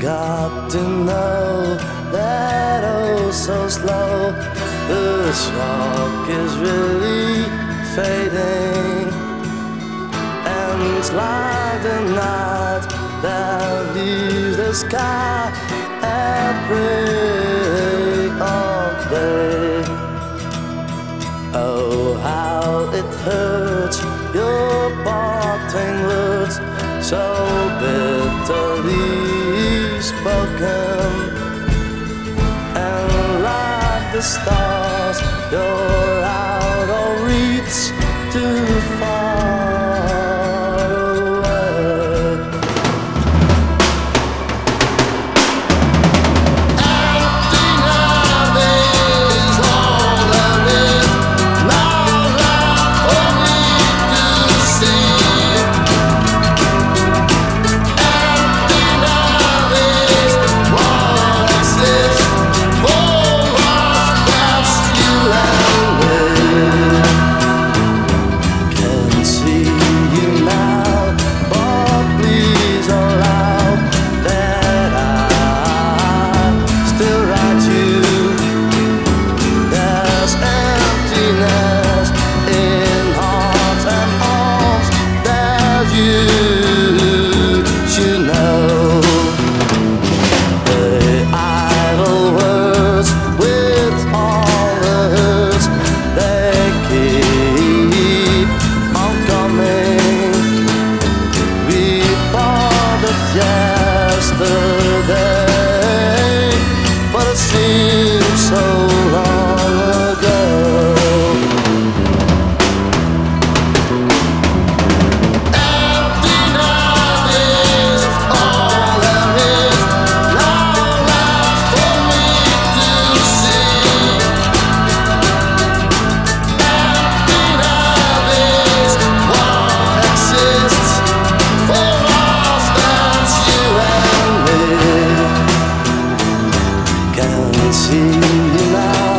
got to know that oh so slow the shock is really fading. And it's like the night that leaves the sky at day. Oh how it hurts your parting words so bitterly spoken and like the stars you're out of reach too far another Can't see you now.